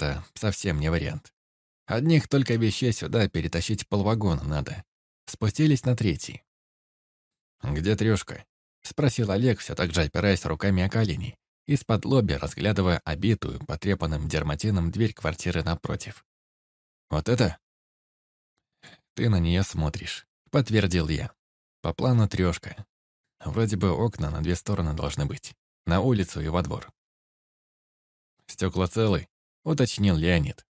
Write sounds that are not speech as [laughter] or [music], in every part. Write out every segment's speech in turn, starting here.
это совсем не вариант. Одних только вещей сюда перетащить полвагона надо. Спустились на третий. «Где трешка?» — спросил Олег, все так же опираясь руками о колени, из-под лоби разглядывая обитую, потрепанным дерматином дверь квартиры напротив. «Вот это?» «Ты на нее смотришь», — подтвердил я. «По плану трешка. Вроде бы окна на две стороны должны быть. На улицу и во двор». «Стекла целы?» — уточнил Леонид.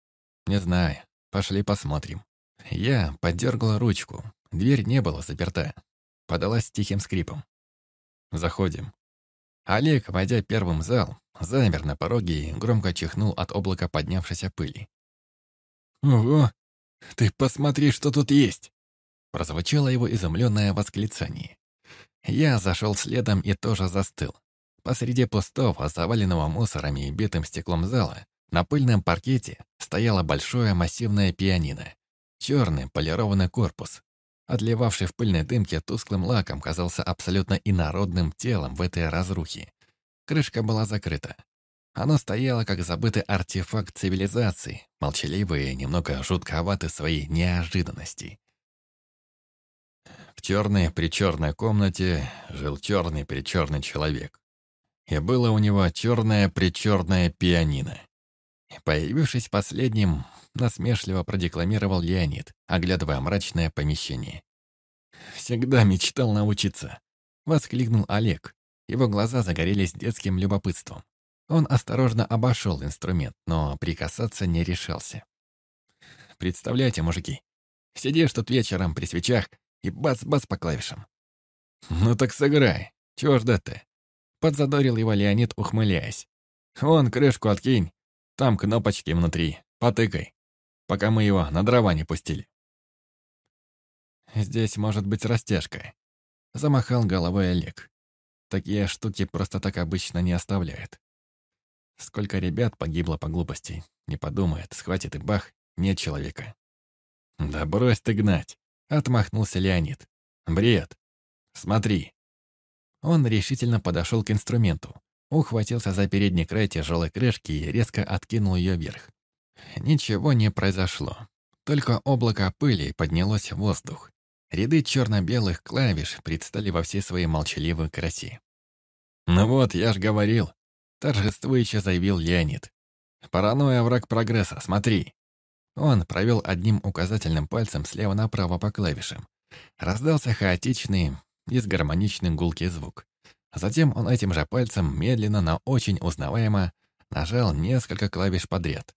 «Не знаю. Пошли посмотрим». Я подергала ручку. Дверь не была заперта. Подалась тихим скрипом. Заходим. Олег, войдя первым в зал, замер на пороге и громко чихнул от облака поднявшейся пыли. «Ого! Ты посмотри, что тут есть!» Прозвучало его изумленное восклицание. Я зашел следом и тоже застыл. Посреди пустого, заваленного мусорами и битым стеклом зала, на пыльном паркете стояло большое массивное пианино. Черный полированный корпус, отливавший в пыльной дымке тусклым лаком, казался абсолютно инородным телом в этой разрухе. Крышка была закрыта. Оно стояло как забытый артефакт цивилизации, молчаливый и немного жутковатый своей неожиданности. В черной-причерной комнате жил черный-причерный человек. И было у него черное-причерное пианино. Появившись последним, насмешливо продекламировал Леонид, оглядывая мрачное помещение. «Всегда мечтал научиться», — воскликнул Олег. Его глаза загорелись детским любопытством. Он осторожно обошел инструмент, но прикасаться не решался. «Представляете, мужики, сидишь тут вечером при свечах и бац-бац по клавишам». «Ну так сыграй, чего ждать-то?» Подзадорил его Леонид, ухмыляясь. «Вон, крышку откинь, там кнопочки внутри, потыкай, пока мы его на дрова не пустили». «Здесь может быть растяжка», — замахал головой Олег. «Такие штуки просто так обычно не оставляют. Сколько ребят погибло по глупости. Не подумает, схватит и бах, нет человека». «Да брось ты гнать», — отмахнулся Леонид. «Бред. Смотри». Он решительно подошел к инструменту, ухватился за передний край тяжелой крышки и резко откинул ее вверх. Ничего не произошло. Только облако пыли поднялось в воздух. Ряды черно-белых клавиш предстали во всей своей молчаливой красе. «Ну вот, я ж говорил», — торжествующе заявил Леонид. «Паранойя — враг прогресса, смотри». Он провел одним указательным пальцем слева направо по клавишам. Раздался хаотичный, дисгармоничный гулкий звук. Затем он этим же пальцем медленно, но очень узнаваемо нажал несколько клавиш подряд.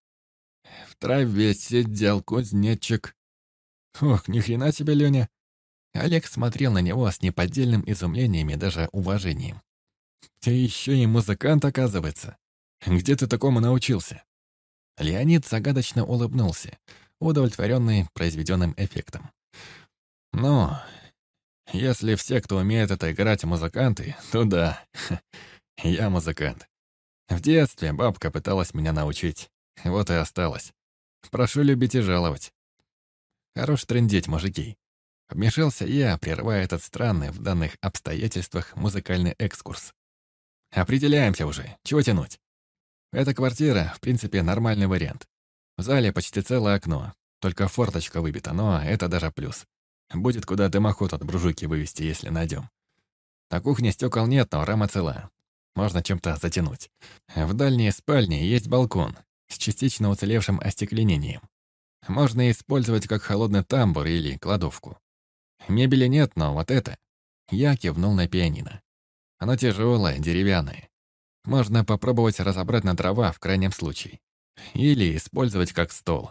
В траве сидел кузнечик. Ох, ни хрена себе, Леня. Олег смотрел на него с неподдельным изумлением и даже уважением. Ты еще и музыкант, оказывается. Где ты такому научился? Леонид загадочно улыбнулся, удовлетворенный произведенным эффектом. «Ну, если все, кто умеет это играть, музыканты, то да, [laughs] я музыкант. В детстве бабка пыталась меня научить, вот и осталось. Прошу любить и жаловать. Хорош трындеть, мужики. Вмешался я, прерывая этот странный в данных обстоятельствах музыкальный экскурс. Определяемся уже, чего тянуть? Эта квартира, в принципе, нормальный вариант. В зале почти целое окно, только форточка выбита, но это даже плюс. Будет куда дымоход от бружуки вывести, если найдем. На кухне стекол нет, но рама цела. Можно чем-то затянуть. В дальней спальне есть балкон с частично уцелевшим остекленением. Можно использовать как холодный тамбур или кладовку. Мебели нет, но вот это... Я кивнул на пианино. Оно тяжелое, деревянное. Можно попробовать разобрать на дрова в крайнем случае. Или использовать как стол.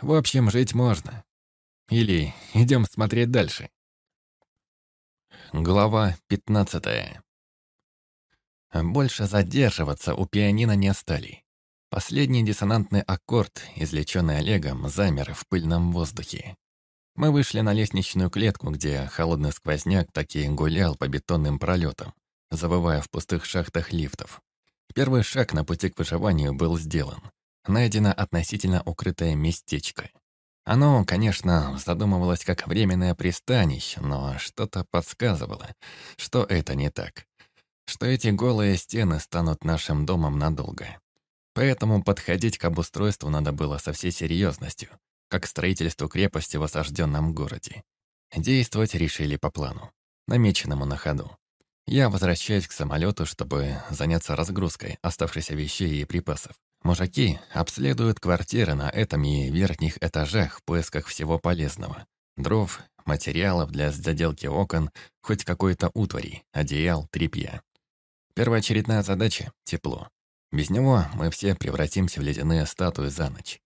В общем, жить можно. Или идем смотреть дальше. Глава 15. Больше задерживаться у пианино не стали. Последний диссонантный аккорд, извлеченный Олегом, замер в пыльном воздухе. Мы вышли на лестничную клетку, где холодный сквозняк таки гулял по бетонным пролетам, завывая в пустых шахтах лифтов. Первый шаг на пути к выживанию был сделан. Найдено относительно укрытое местечко. Оно, конечно, задумывалось как временное пристанище, но что-то подсказывало, что это не так. Что эти голые стены станут нашим домом надолго. Поэтому подходить к обустройству надо было со всей серьезностью, как к строительству крепости в осажденном городе. Действовать решили по плану, намеченному на ходу. Я возвращаюсь к самолету, чтобы заняться разгрузкой оставшихся вещей и припасов. Мужики обследуют квартиры на этом и верхних этажах в поисках всего полезного. Дров, материалов для заделки окон, хоть какой-то утвари, одеял, тряпья. Первоочередная задача — тепло. Без него мы все превратимся в ледяные статуи за ночь.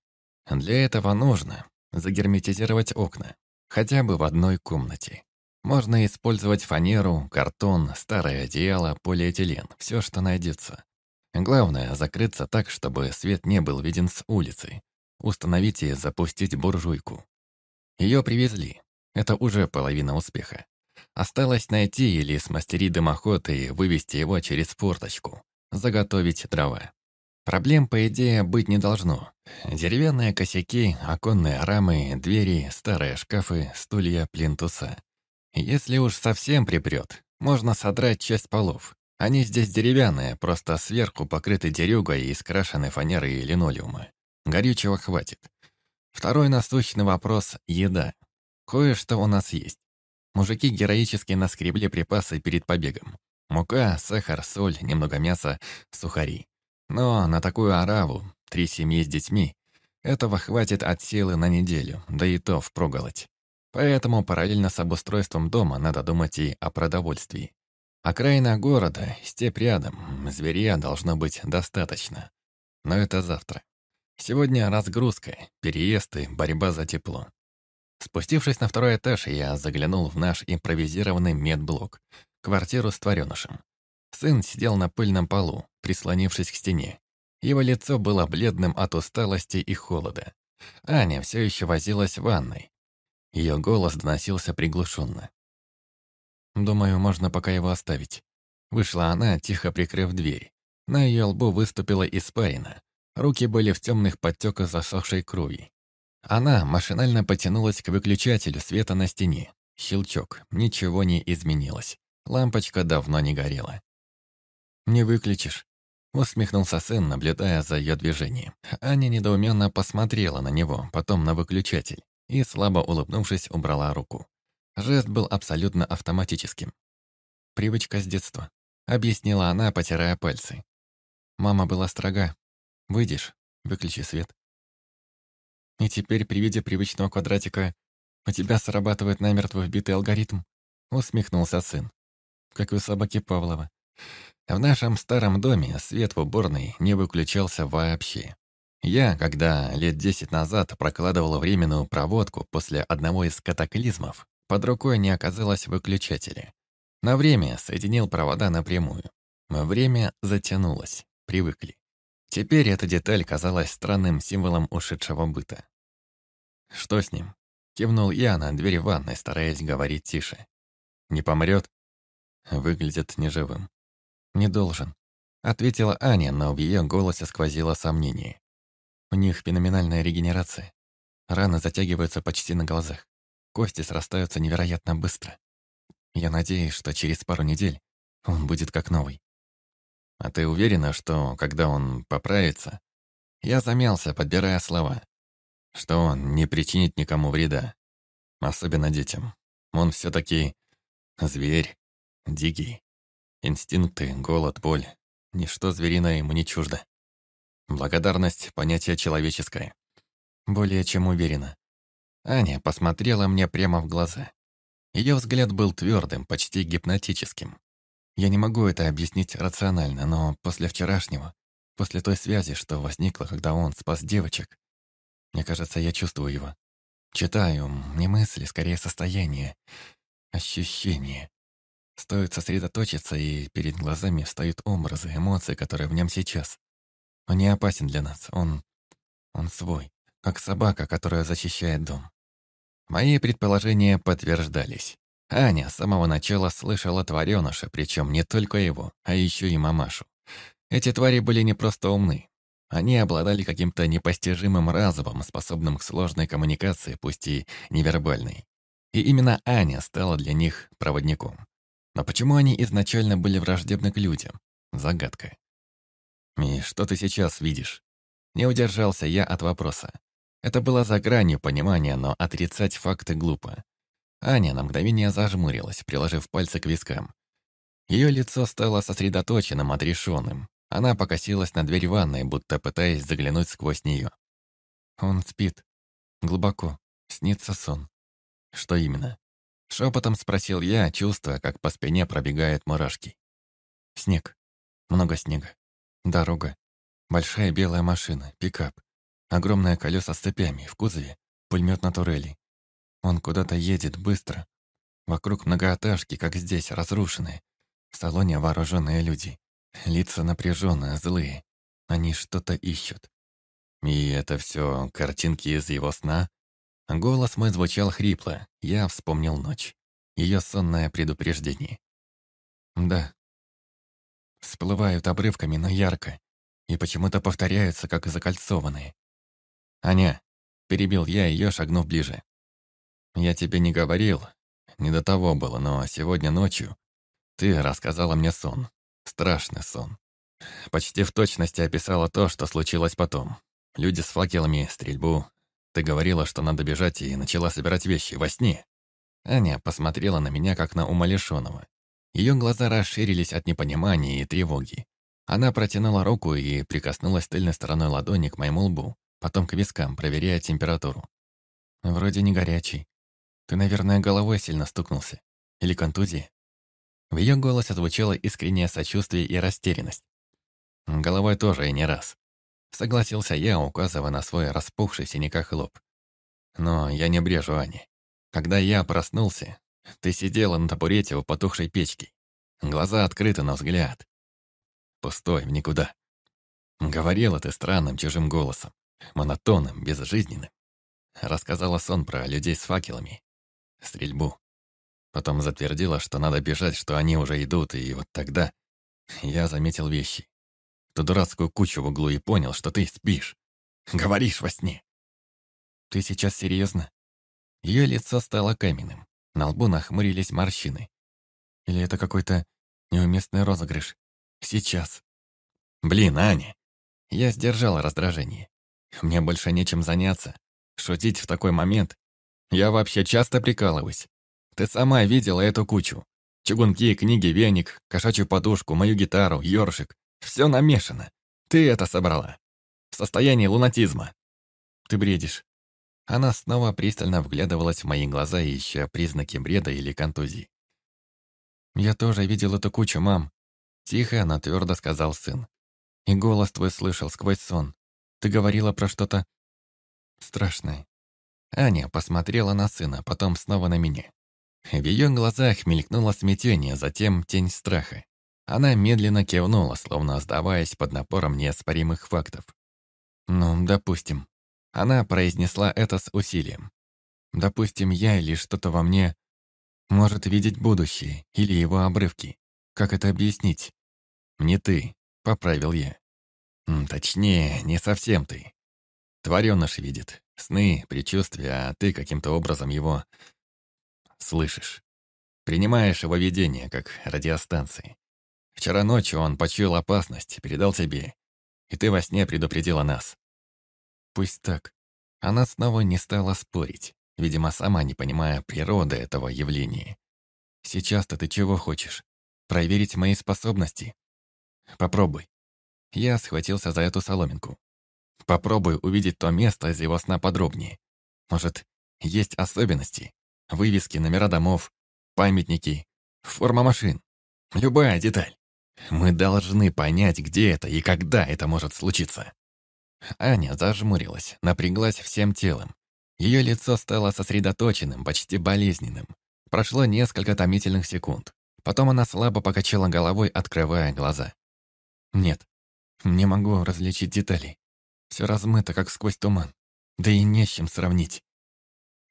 Для этого нужно загерметизировать окна, хотя бы в одной комнате. Можно использовать фанеру, картон, старое одеяло, полиэтилен, все, что найдется. Главное — закрыться так, чтобы свет не был виден с улицы. Установить и запустить буржуйку. Ее привезли. Это уже половина успеха. Осталось найти или смастерить дымоход и вывести его через форточку. Заготовить дрова. Проблем, по идее, быть не должно. Деревянные косяки, оконные рамы, двери, старые шкафы, стулья, плинтуса. Если уж совсем припрет, можно содрать часть полов. Они здесь деревянные, просто сверху покрыты дерюгой и скрашены фанерой и линолеума. Горючего хватит. Второй насущный вопрос — еда. Кое-что у нас есть. Мужики героически наскребли припасы перед побегом. Мука, сахар, соль, немного мяса, сухари. Но на такую ораву, три семьи с детьми, этого хватит от силы на неделю, да и то впроголодь. Поэтому параллельно с обустройством дома надо думать и о продовольствии. Окраина города, степь рядом, зверя должно быть достаточно. Но это завтра. Сегодня разгрузка, переезд и борьба за тепло. Спустившись на второй этаж, я заглянул в наш импровизированный медблок, квартиру с тваренышем. Сын сидел на пыльном полу, прислонившись к стене. Его лицо было бледным от усталости и холода. Аня все еще возилась в ванной. Ее голос доносился приглушенно. Думаю, можно пока его оставить. Вышла она, тихо прикрыв дверь. На ее лбу выступила испарина. Руки были в темных подтеках засохшей крови. Она машинально потянулась к выключателю света на стене. Щелчок. Ничего не изменилось. Лампочка давно не горела. «Не выключишь», — усмехнулся сын, наблюдая за ее движением. Аня недоуменно посмотрела на него, потом на выключатель, и, слабо улыбнувшись, убрала руку. Жест был абсолютно автоматическим. «Привычка с детства», — объяснила она, потирая пальцы. «Мама была строга. Выйдешь, выключи свет». «И теперь при виде привычного квадратика у тебя срабатывает намертво вбитый алгоритм», — усмехнулся сын. «Как у собаки Павлова. В нашем старом доме свет в уборной не выключался вообще. Я, когда лет десять назад прокладывал временную проводку после одного из катаклизмов, под рукой не оказалось выключателя. На время соединил провода напрямую. Время затянулось, привыкли. Теперь эта деталь казалась странным символом ушедшего быта. «Что с ним?» — кивнул я на дверь ванной, стараясь говорить тише. «Не помрет?» Выглядит неживым. «Не должен», — ответила Аня, но в ее голосе сквозило сомнение. «У них феноменальная регенерация. Раны затягиваются почти на глазах. Кости срастаются невероятно быстро. Я надеюсь, что через пару недель он будет как новый. А ты уверена, что, когда он поправится... Я замялся, подбирая слова. Что он не причинит никому вреда. Особенно детям. Он все таки зверь, дикий. Инстинкты, голод, боль. Ничто звериное ему не чуждо. Благодарность — понятие человеческое. Более чем уверена. Аня посмотрела мне прямо в глаза. Ее взгляд был твердым, почти гипнотическим. Я не могу это объяснить рационально, но после вчерашнего, после той связи, что возникла, когда он спас девочек, мне кажется, я чувствую его. Читаю, не мысли, скорее состояние, ощущение. Стоит сосредоточиться, и перед глазами встают образы, эмоции, которые в нем сейчас. Он не опасен для нас, он... он свой, как собака, которая защищает дом. Мои предположения подтверждались. Аня с самого начала слышала твареныша, причем не только его, а еще и мамашу. Эти твари были не просто умны. Они обладали каким-то непостижимым разумом, способным к сложной коммуникации, пусть и невербальной. И именно Аня стала для них проводником. Но почему они изначально были враждебны к людям? Загадка. «И что ты сейчас видишь?» Не удержался я от вопроса. Это было за гранью понимания, но отрицать факты глупо. Аня на мгновение зажмурилась, приложив пальцы к вискам. Ее лицо стало сосредоточенным, отрешенным. Она покосилась на дверь ванной, будто пытаясь заглянуть сквозь нее. Он спит. Глубоко. Снится сон. Что именно? Шепотом спросил я, чувствуя, как по спине пробегают мурашки. Снег. Много снега. Дорога. Большая белая машина, пикап. Огромное колеса с цепями, в кузове пулемет на турели. Он куда-то едет быстро. Вокруг многоэтажки, как здесь, разрушенные. В салоне вооруженные люди. Лица напряженные, злые. Они что-то ищут. И это все картинки из его сна? Голос мой звучал хрипло. Я вспомнил ночь. Ее сонное предупреждение. Да. Всплывают обрывками, но ярко. И почему-то повторяются, как закольцованные. «Аня», — перебил я ее, шагнув ближе. «Я тебе не говорил, не до того было, но сегодня ночью ты рассказала мне сон. Страшный сон. Почти в точности описала то, что случилось потом. Люди с факелами, стрельбу. Ты говорила, что надо бежать, и начала собирать вещи во сне. Аня посмотрела на меня, как на умалишенного. Ее глаза расширились от непонимания и тревоги. Она протянула руку и прикоснулась тыльной стороной ладони к моему лбу, потом к вискам, проверяя температуру. Вроде не горячий. Ты, наверное, головой сильно стукнулся. Или контузия? В ее голосе звучало искреннее сочувствие и растерянность. Головой тоже и не раз. Согласился я, указывая на свой распухший синяках лоб. Но я не брежу Ане. Когда я проснулся, ты сидела на табурете у потухшей печки. Глаза открыты на взгляд. Пустой, в никуда. Говорила ты странным чужим голосом, монотонным, безжизненным. Рассказала сон про людей с факелами, стрельбу. Потом затвердила, что надо бежать, что они уже идут, и вот тогда я заметил вещи ту дурацкую кучу в углу и понял, что ты спишь. Говоришь во сне. Ты сейчас серьезно? Ее лицо стало каменным. На лбу нахмурились морщины. Или это какой-то неуместный розыгрыш? Сейчас. Блин, Аня. Я сдержал раздражение. Мне больше нечем заняться. Шутить в такой момент. Я вообще часто прикалываюсь. Ты сама видела эту кучу. Чугунки, книги, веник, кошачью подушку, мою гитару, ёршик. Все намешано. Ты это собрала. В состоянии лунатизма. Ты бредишь. Она снова пристально вглядывалась в мои глаза, ища признаки бреда или контузии. «Я тоже видел эту кучу, мам», — тихо, но твердо сказал сын. «И голос твой слышал сквозь сон. Ты говорила про что-то страшное». Аня посмотрела на сына, потом снова на меня. В ее глазах мелькнуло смятение, затем тень страха. Она медленно кивнула, словно сдаваясь под напором неоспоримых фактов. «Ну, допустим». Она произнесла это с усилием. «Допустим, я или что-то во мне может видеть будущее или его обрывки. Как это объяснить?» «Не ты», — поправил я. «Точнее, не совсем ты. Твареныш видит, сны, предчувствия, а ты каким-то образом его слышишь. Принимаешь его видение, как радиостанции. Вчера ночью он почуял опасность, передал тебе. И ты во сне предупредила нас. Пусть так. Она снова не стала спорить, видимо, сама не понимая природы этого явления. Сейчас-то ты чего хочешь? Проверить мои способности? Попробуй. Я схватился за эту соломинку. Попробуй увидеть то место из его сна подробнее. Может, есть особенности? Вывески, номера домов, памятники, форма машин. Любая деталь. Мы должны понять, где это и когда это может случиться. Аня зажмурилась, напряглась всем телом. Ее лицо стало сосредоточенным, почти болезненным. Прошло несколько томительных секунд. Потом она слабо покачала головой, открывая глаза. «Нет, не могу различить детали. Все размыто, как сквозь туман. Да и не с чем сравнить.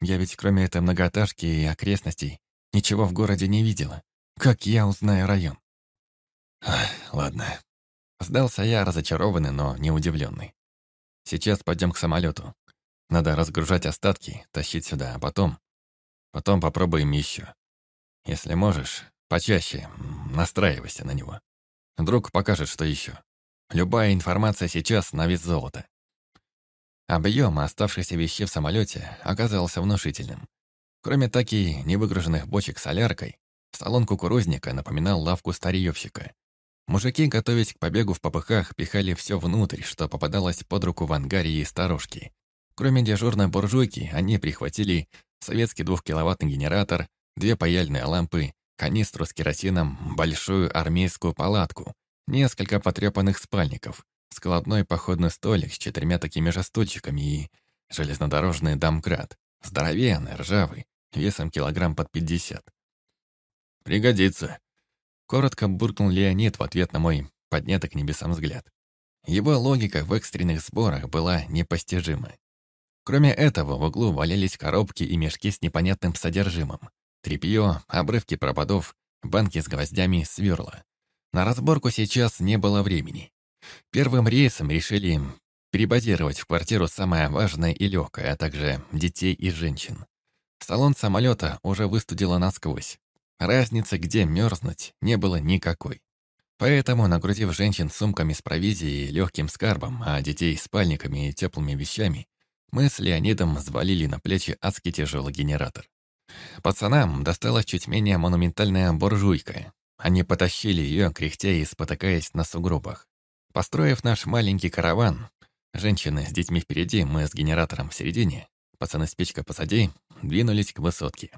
Я ведь кроме этой многоэтажки и окрестностей ничего в городе не видела. Как я узнаю район? Ладно. Сдался я разочарованный, но не удивленный. Сейчас пойдем к самолету. Надо разгружать остатки, тащить сюда, а потом... Потом попробуем еще. Если можешь, почаще настраивайся на него. Друг покажет, что еще. Любая информация сейчас на вес золота. Объем оставшихся вещей в самолете оказался внушительным. Кроме таки невыгруженных бочек с соляркой, салон кукурузника напоминал лавку старьевщика. Мужики, готовясь к побегу в попыхах, пихали все внутрь, что попадалось под руку в ангаре и сторожке. Кроме дежурной буржуйки, они прихватили советский двухкиловаттный генератор, две паяльные лампы, канистру с керосином, большую армейскую палатку, несколько потрепанных спальников, складной походный столик с четырьмя такими же стульчиками и железнодорожный домкрат, здоровенный, ржавый, весом килограмм под пятьдесят. «Пригодится», — коротко буркнул Леонид в ответ на мой поднятый к небесам взгляд. Его логика в экстренных сборах была непостижима. Кроме этого, в углу валялись коробки и мешки с непонятным содержимым. Тряпье, обрывки проводов, банки с гвоздями, сверла. На разборку сейчас не было времени. Первым рейсом решили перебазировать в квартиру самое важное и легкое, а также детей и женщин. Салон самолета уже выстудило насквозь. Разницы, где мерзнуть, не было никакой. Поэтому, нагрузив женщин сумками с провизией и легким скарбом, а детей спальниками и теплыми вещами, мы с Леонидом взвалили на плечи адский тяжелый генератор. Пацанам досталась чуть менее монументальная буржуйка, они потащили ее, кряхтя и спотыкаясь на сугробах. Построив наш маленький караван, женщины с детьми впереди, мы с генератором в середине, пацаны с печкой позади, двинулись к высотке.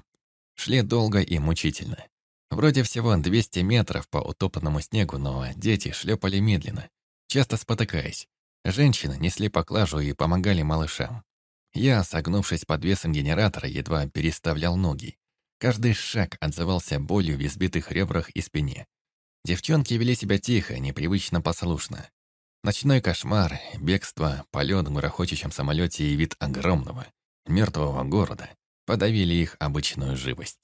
Шли долго и мучительно. Вроде всего 200 метров по утоптанному снегу, но дети шлепали медленно, часто спотыкаясь. Женщины несли поклажу и помогали малышам. Я, согнувшись под весом генератора, едва переставлял ноги. Каждый шаг отзывался болью в избитых ребрах и спине. Девчонки вели себя тихо, непривычно послушно. Ночной кошмар, бегство, полет в грохочущем самолете и вид огромного, мертвого города подавили их обычную живость.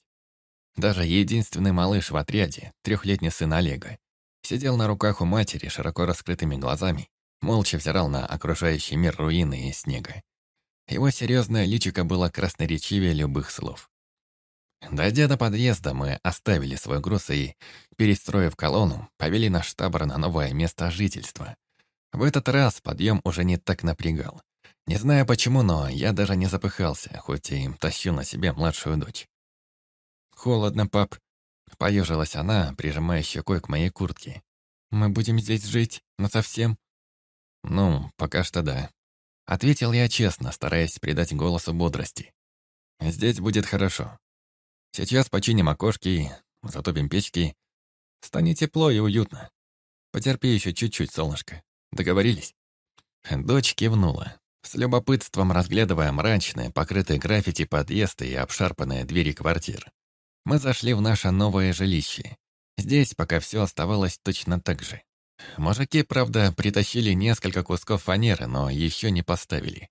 Даже единственный малыш в отряде, трехлетний сын Олега, сидел на руках у матери широко раскрытыми глазами, молча взирал на окружающий мир руины и снега. Его серьезное личико было красноречивее любых слов. Дойдя до подъезда, мы оставили свой груз и, перестроив колонну, повели наш табор на новое место жительства. В этот раз подъем уже не так напрягал. Не знаю почему, но я даже не запыхался, хоть и тащил на себе младшую дочь. «Холодно, пап», — поежилась она, прижимая щекой к моей куртке. «Мы будем здесь жить, насовсем?» «Ну, пока что да», — ответил я честно, стараясь придать голосу бодрости. «Здесь будет хорошо. Сейчас починим окошки, затопим печки. Станет тепло и уютно. Потерпи еще чуть-чуть, солнышко. Договорились?» Дочь кивнула, с любопытством разглядывая мрачные, покрытые граффити подъезды и обшарпанные двери квартир. Мы зашли в наше новое жилище. Здесь пока все оставалось точно так же. Мужики, правда, притащили несколько кусков фанеры, но еще не поставили.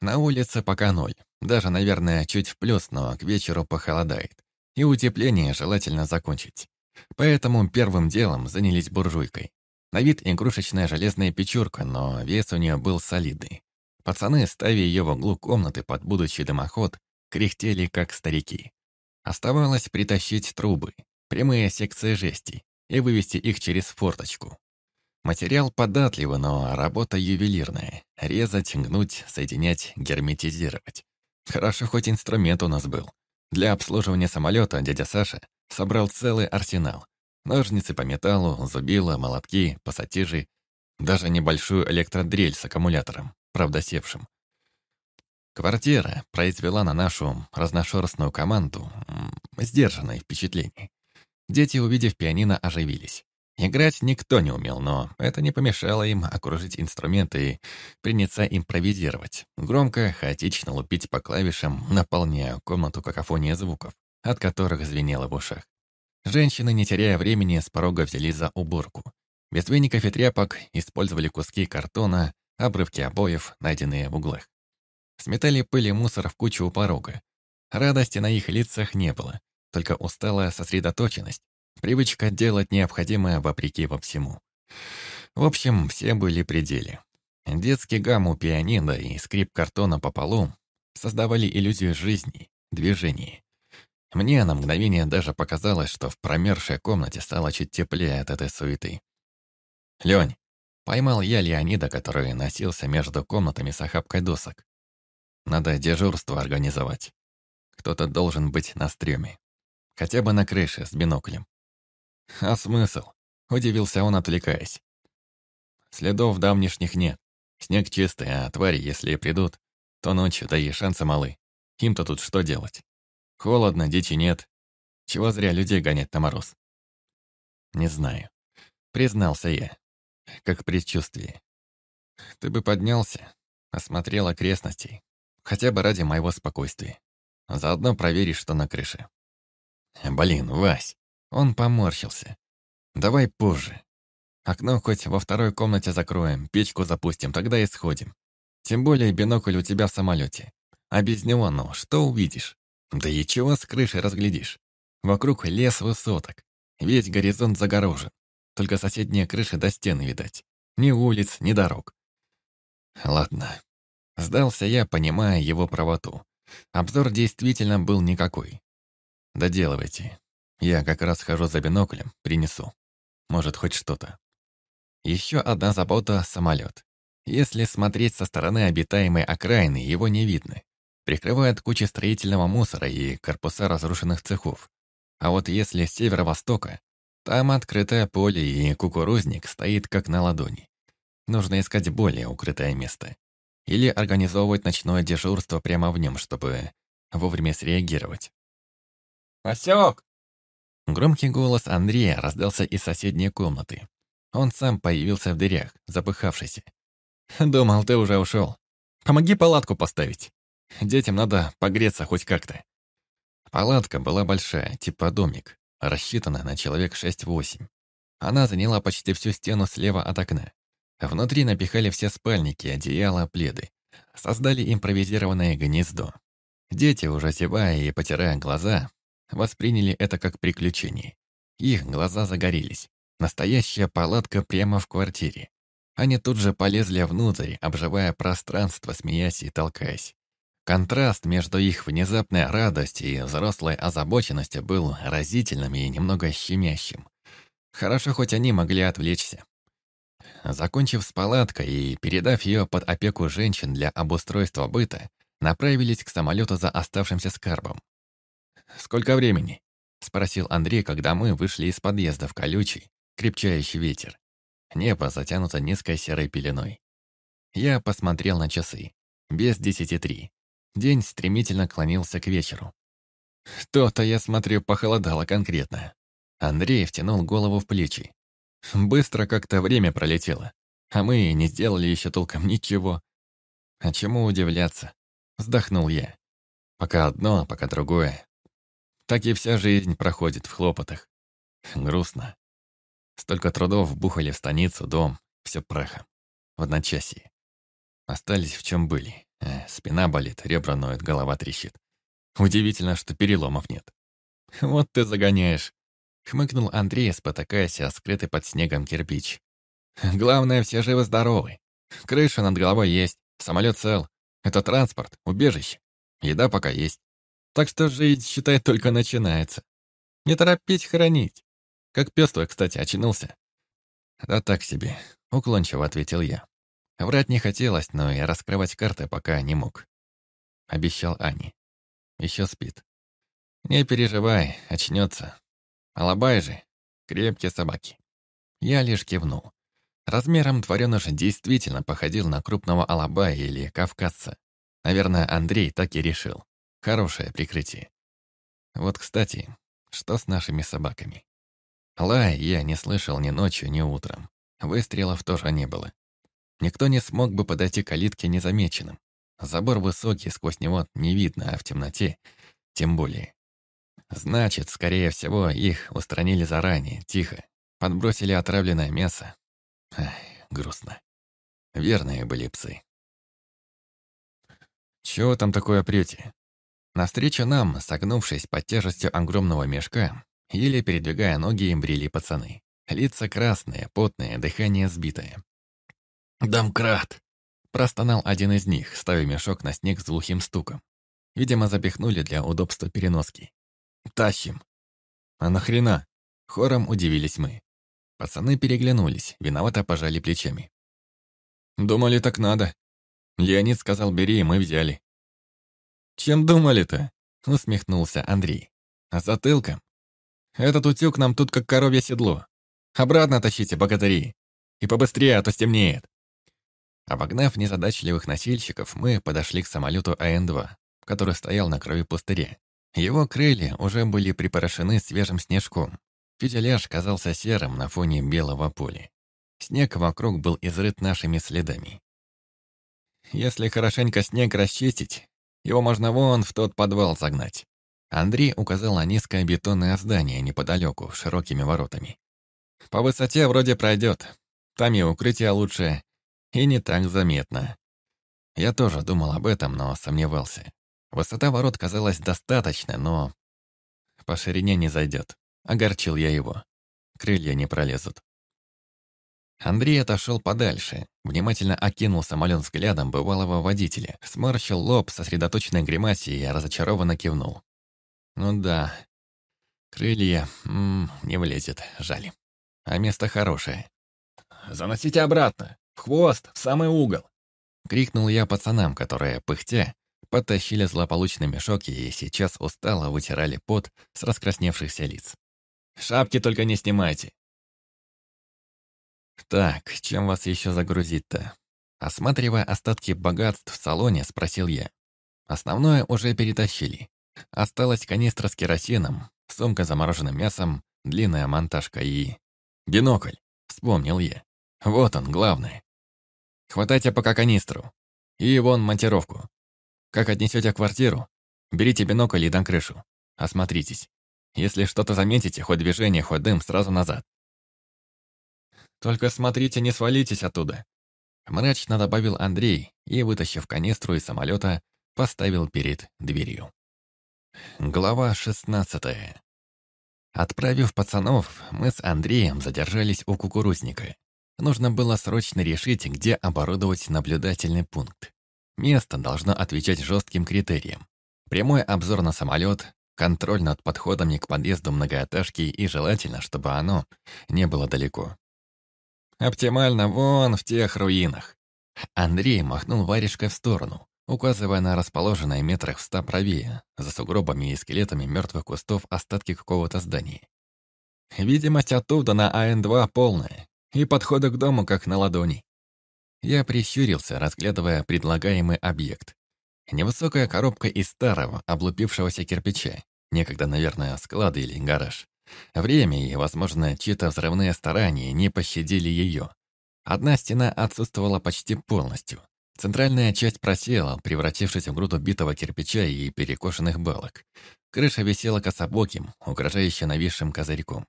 На улице пока ноль. Даже, наверное, чуть в плюс, но к вечеру похолодает и утепление желательно закончить. Поэтому первым делом занялись буржуйкой. На вид игрушечная железная печурка, но вес у нее был солидный. Пацаны, ставя ее в углу комнаты под будущий дымоход, кряхтели, как старики. Оставалось притащить трубы, прямые секции жести, и вывести их через форточку. Материал податливый, но работа ювелирная. Резать, гнуть, соединять, герметизировать. Хорошо, хоть инструмент у нас был. Для обслуживания самолета дядя Саша собрал целый арсенал. Ножницы по металлу, зубила, молотки, пассатижи, даже небольшую электродрель с аккумулятором, правда севшим. Квартира произвела на нашу разношерстную команду сдержанное впечатление. Дети, увидев пианино, оживились. Играть никто не умел, но это не помешало им окружить инструменты и приняться импровизировать. Громко, хаотично лупить по клавишам, наполняя комнату какофонией звуков, от которых звенело в ушах. Женщины, не теряя времени, с порога взялись за уборку. Без веников и тряпок использовали куски картона, обрывки обоев, найденные в углах. Сметали пыль и мусор в кучу у порога. Радости на их лицах не было, только усталая сосредоточенность, Привычка делать необходимое вопреки во всему. В общем, все были пределе. Детский гам у пианино и скрип картона по полу создавали иллюзию жизни, движения. Мне на мгновение даже показалось, что в промерзшей комнате стало чуть теплее от этой суеты. «Лёнь, Поймал я Леонида, который носился между комнатами с охапкой досок. Надо дежурство организовать. Кто-то должен быть на стреме. Хотя бы на крыше с биноклем. А смысл? Удивился он, отвлекаясь. Следов давнишних нет. Снег чистый, а твари, если и придут, то ночью, да и шансы малы. Им-то тут что делать? Холодно, дичи нет. Чего зря людей гонять на мороз? Не знаю. Признался я. Как предчувствие. Ты бы поднялся, осмотрел окрестности. Хотя бы ради моего спокойствия. Заодно проверишь, что на крыше. Блин, Вась. Он поморщился. Давай позже. Окно хоть во второй комнате закроем, печку запустим, тогда и сходим. Тем более бинокль у тебя в самолете. А без него, ну, что увидишь? Да и чего с крыши разглядишь? Вокруг лес высоток. Весь горизонт загорожен. Только соседние крыши до стены видать. Ни улиц, ни дорог. Ладно. Сдался я, понимая его правоту. Обзор действительно был никакой. Доделывайте. Я как раз хожу за биноклем, принесу. Может, хоть что-то. Еще одна забота — самолет. Если смотреть со стороны обитаемой окраины, его не видно. Прикрывают куча строительного мусора и корпуса разрушенных цехов. А вот если с северо-востока, там открытое поле и кукурузник стоит как на ладони. Нужно искать более укрытое место. Или организовывать ночное дежурство прямо в нем, чтобы вовремя среагировать. «Васек!» Громкий голос Андрея раздался из соседней комнаты. Он сам появился в дырях, запыхавшийся. «Думал, ты уже ушел. Помоги палатку поставить. Детям надо погреться хоть как-то». Палатка была большая, типа домик, рассчитана на человек 6-8. Она заняла почти всю стену слева от окна. Внутри напихали все спальники, одеяла, пледы. Создали импровизированное гнездо. Дети, уже зевая и потирая глаза, восприняли это как приключение. Их глаза загорелись. Настоящая палатка прямо в квартире. Они тут же полезли внутрь, обживая пространство, смеясь и толкаясь. Контраст между их внезапной радостью и взрослой озабоченностью был разительным и немного щемящим. Хорошо, хоть они могли отвлечься. Закончив с палаткой и передав ее под опеку женщин для обустройства быта, направились к самолету за оставшимся скарбом. «Сколько времени?» — спросил Андрей, когда мы вышли из подъезда в колючий, крепчающий ветер. Небо затянуто низкой серой пеленой. Я посмотрел на часы. Без десяти три. День стремительно клонился к вечеру. То-то, я смотрю, похолодало конкретно. Андрей втянул голову в плечи. Быстро как-то время пролетело, а мы не сделали еще толком ничего. А чему удивляться? Вздохнул я. Пока одно, пока другое. Так и вся жизнь проходит в хлопотах. Грустно. Столько трудов вбухали в станицу, дом, все прахом. В одночасье. Остались в чем были. Э, спина болит, ребра ноют, голова трещит. Удивительно, что переломов нет. Вот ты загоняешь. Хмыкнул Андрей, спотыкаясь о скрытый под снегом кирпич. Главное, все живы-здоровы. Крыша над головой есть, самолет цел. Это транспорт, убежище. Еда пока есть. Так что жизнь, считай, только начинается. Не торопить хранить. Как пес твой, кстати, очнулся. Да так себе, уклончиво ответил я. Врать не хотелось, но и раскрывать карты пока не мог. Обещал Ани. Еще спит. Не переживай, очнется. Алабай же, крепкие собаки. Я лишь кивнул. Размером твареныш действительно походил на крупного алабая или кавказца. Наверное, Андрей так и решил. Хорошее прикрытие. Вот, кстати, что с нашими собаками? Лая я не слышал ни ночью, ни утром. Выстрелов тоже не было. Никто не смог бы подойти к калитке незамеченным. Забор высокий, сквозь него не видно, а в темноте тем более. Значит, скорее всего, их устранили заранее, тихо. Подбросили отравленное мясо. Ах, грустно. Верные были псы. «Чего там такое прете?» Навстречу нам, согнувшись под тяжестью огромного мешка, еле передвигая ноги, им брели пацаны. Лица красные, потные, дыхание сбитое. «Домкрат!» – простонал один из них, ставя мешок на снег с глухим стуком. Видимо, запихнули для удобства переноски. «Тащим!» «А нахрена?» – хором удивились мы. Пацаны переглянулись, виновато пожали плечами. Думали, так надо. Леонид сказал, бери, и мы взяли. Чем думали-то? Усмехнулся Андрей. А затылком? Этот утюг нам тут как коровье седло. Обратно тащите, богатыри. И побыстрее, а то стемнеет. Обогнав незадачливых носильщиков, мы подошли к самолету АН-2, который стоял на краю пустыря. Его крылья уже были припорошены свежим снежком. Фюзеляж казался серым на фоне белого поля. Снег вокруг был изрыт нашими следами. Если хорошенько снег расчистить, его можно вон в тот подвал загнать. Андрей указал на низкое бетонное здание неподалеку, с широкими воротами. По высоте вроде пройдет. Там и укрытие лучше, и не так заметно. Я тоже думал об этом, но сомневался. Высота ворот казалась достаточной, но по ширине не зайдет. Огорчил я его. Крылья не пролезут. Андрей отошел подальше, внимательно окинул самолет взглядом бывалого водителя, сморщил лоб сосредоточенной гримасе и разочарованно кивнул. «Ну да, крылья м -м, не влезет, жаль. А место хорошее». «Заносите обратно!» В хвост, в самый угол!» Крикнул я пацанам, которые, пыхтя, подтащили злополучный мешок и сейчас устало вытирали пот с раскрасневшихся лиц. «Шапки только не снимайте!» «Так, чем вас еще загрузить-то?» Осматривая остатки богатств в салоне, спросил я. Основное уже перетащили. Осталась канистра с керосином, сумка с замороженным мясом, длинная монтажка и... Бинокль, вспомнил я. Вот он, главное. Хватайте пока канистру. И вон монтировку. Как отнесете квартиру, берите бинокль и на крышу. Осмотритесь. Если что-то заметите, хоть движение, хоть дым, сразу назад. Только смотрите, не свалитесь оттуда. Мрачно добавил Андрей и, вытащив канистру из самолета, поставил перед дверью. Глава шестнадцатая. Отправив пацанов, мы с Андреем задержались у кукурузника. Нужно было срочно решить, где оборудовать наблюдательный пункт. Место должно отвечать жестким критериям. Прямой обзор на самолет, контроль над подходами к подъезду многоэтажки и желательно, чтобы оно не было далеко. Оптимально вон в тех руинах. Андрей махнул варежкой в сторону, указывая на расположенные метрах в ста правее, за сугробами и скелетами мертвых кустов остатки какого-то здания. Видимость оттуда на АН-2 полная, и подходы к дому как на ладони. Я прищурился, разглядывая предлагаемый объект. Невысокая коробка из старого, облупившегося кирпича. Некогда, наверное, склад или гараж. Время и, возможно, чьи-то взрывные старания не пощадили ее. Одна стена отсутствовала почти полностью. Центральная часть просела, превратившись в груду битого кирпича и перекошенных балок. Крыша висела кособоким, угрожающе нависшим козырьком.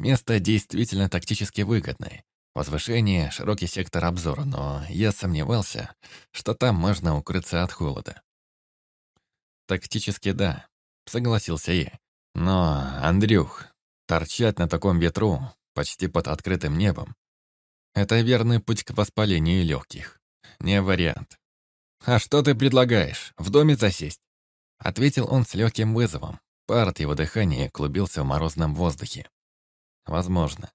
Место действительно тактически выгодное. Возвышение, широкий сектор обзора, но я сомневался, что там можно укрыться от холода. Тактически да, согласился я. Но, Андрюх, торчать на таком ветру, почти под открытым небом, это верный путь к воспалению легких. Не вариант. «А что ты предлагаешь? В доме засесть?» Ответил он с легким вызовом. Пар от его дыхания клубился в морозном воздухе. Возможно.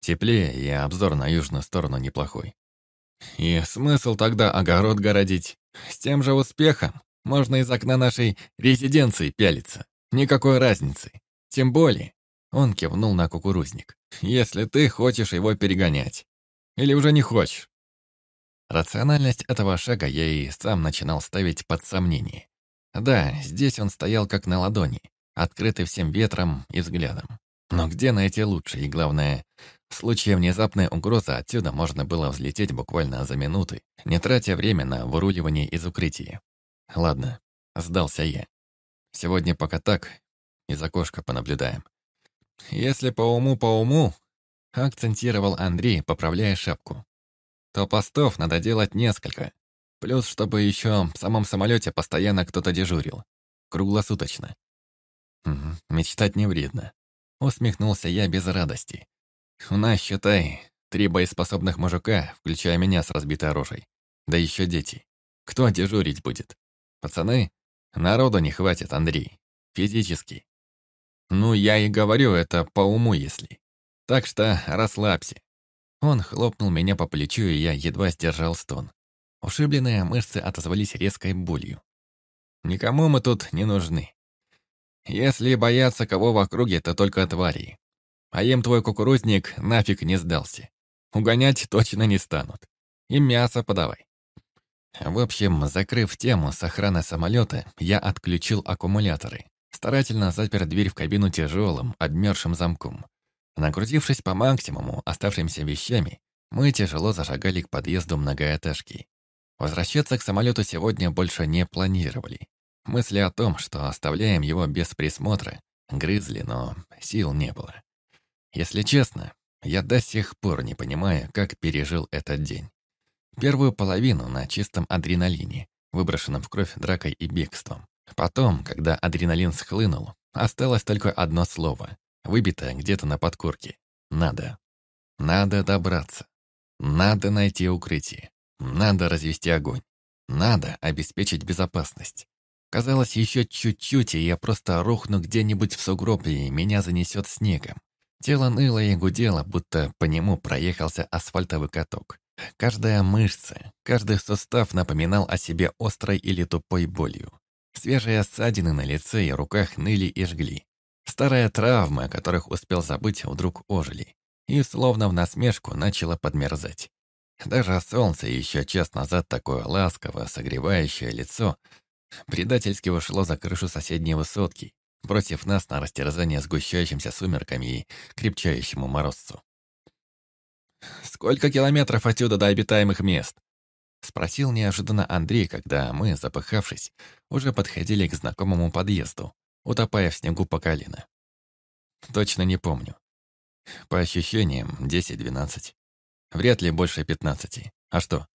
Теплее, и обзор на южную сторону неплохой. И смысл тогда огород городить? С тем же успехом можно из окна нашей резиденции пялиться. Никакой разницы. Тем более, он кивнул на кукурузник, если ты хочешь его перегонять. Или уже не хочешь. Рациональность этого шага я и сам начинал ставить под сомнение. Да, здесь он стоял как на ладони, открытый всем ветром и взглядом. Но где найти лучше? И главное, в случае внезапной угрозы отсюда можно было взлететь буквально за минуты, не тратя время на выруливание из укрытия. Ладно, сдался я. Сегодня пока так, из окошка понаблюдаем. Если по уму по уму, акцентировал Андрей, поправляя шапку, то постов надо делать несколько. Плюс, чтобы еще в самом самолете постоянно кто-то дежурил. Круглосуточно. Угу, мечтать не вредно. Усмехнулся я без радости. У нас, считай, три боеспособных мужика, включая меня с разбитой оружией. Да еще дети. Кто дежурить будет? Пацаны? Народу не хватит, Андрей. Физически. Ну, я и говорю это по уму, если. Так что расслабься. Он хлопнул меня по плечу, и я едва сдержал стон. Ушибленные мышцы отозвались резкой болью. Никому мы тут не нужны. Если бояться кого в округе, то только твари. А им твой кукурузник нафиг не сдался. Угонять точно не станут. И мясо подавай. В общем, закрыв тему с охраной самолета, я отключил аккумуляторы. Старательно запер дверь в кабину тяжелым, обмерзшим замком. Нагрузившись по максимуму оставшимися вещами, мы тяжело зашагали к подъезду многоэтажки. Возвращаться к самолету сегодня больше не планировали. Мысли о том, что оставляем его без присмотра, грызли, но сил не было. Если честно, я до сих пор не понимаю, как пережил этот день. Первую половину на чистом адреналине, выброшенном в кровь дракой и бегством. Потом, когда адреналин схлынул, осталось только одно слово, выбитое где-то на подкорке. Надо. Надо добраться. Надо найти укрытие. Надо развести огонь. Надо обеспечить безопасность. Казалось, еще чуть-чуть, и я просто рухну где-нибудь в сугроб, и меня занесет снегом. Тело ныло и гудело, будто по нему проехался асфальтовый каток. Каждая мышца, каждый сустав напоминал о себе острой или тупой болью. Свежие ссадины на лице и руках ныли и жгли. Старые травмы, о которых успел забыть, вдруг ожили. И словно в насмешку начало подмерзать. Даже солнце еще час назад такое ласковое, согревающее лицо предательски ушло за крышу соседней высотки, бросив нас на растерзание сгущающимся сумерками и крепчающему морозцу. «Сколько километров отсюда до обитаемых мест?» Спросил неожиданно Андрей, когда мы, запыхавшись, уже подходили к знакомому подъезду, утопая в снегу по колено. Точно не помню. По ощущениям, 10-12. Вряд ли больше 15. А что?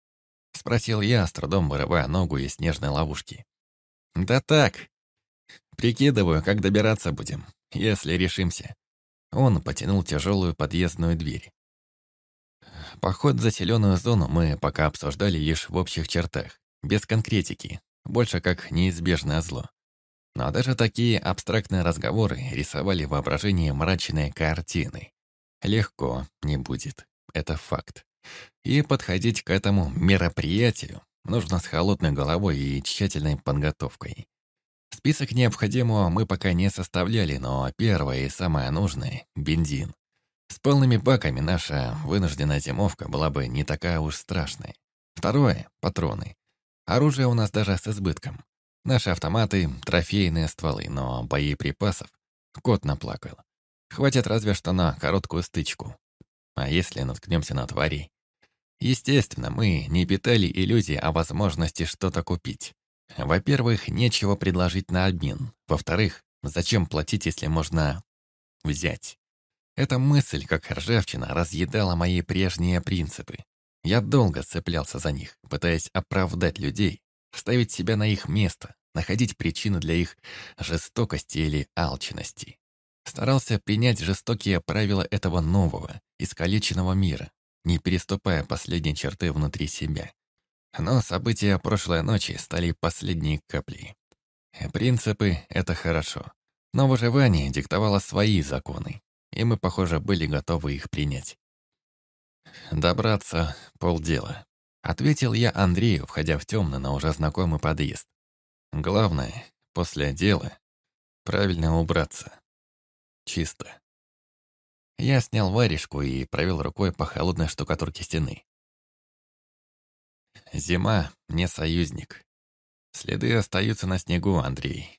Спросил я, с трудом вырывая ногу из снежной ловушки. Да так. Прикидываю, как добираться будем, если решимся. Он потянул тяжелую подъездную дверь. Поход в заселенную зону мы пока обсуждали лишь в общих чертах, без конкретики, больше как неизбежное зло. Но даже такие абстрактные разговоры рисовали в воображении мрачные картины. Легко не будет, это факт. И подходить к этому мероприятию нужно с холодной головой и тщательной подготовкой. Список необходимого мы пока не составляли, но первое и самое нужное — бензин. С полными баками наша вынужденная зимовка была бы не такая уж страшная. Второе — патроны. Оружие у нас даже с избытком. Наши автоматы — трофейные стволы, но боеприпасов кот наплакал. Хватит разве что на короткую стычку. А если наткнемся на тварей? Естественно, мы не питали иллюзий о возможности что-то купить. Во-первых, нечего предложить на обмен. Во-вторых, зачем платить, если можно взять? Эта мысль, как ржавчина, разъедала мои прежние принципы. Я долго цеплялся за них, пытаясь оправдать людей, ставить себя на их место, находить причины для их жестокости или алчности. Старался принять жестокие правила этого нового, искалеченного мира, не переступая последние черты внутри себя. Но события прошлой ночи стали последней каплей. Принципы — это хорошо. Но выживание диктовало свои законы и мы, похоже, были готовы их принять. «Добраться — полдела», — ответил я Андрею, входя в темный, но уже знакомый подъезд. «Главное, после дела, правильно убраться. Чисто». Я снял варежку и провел рукой по холодной штукатурке стены. Зима не союзник. Следы остаются на снегу, Андрей.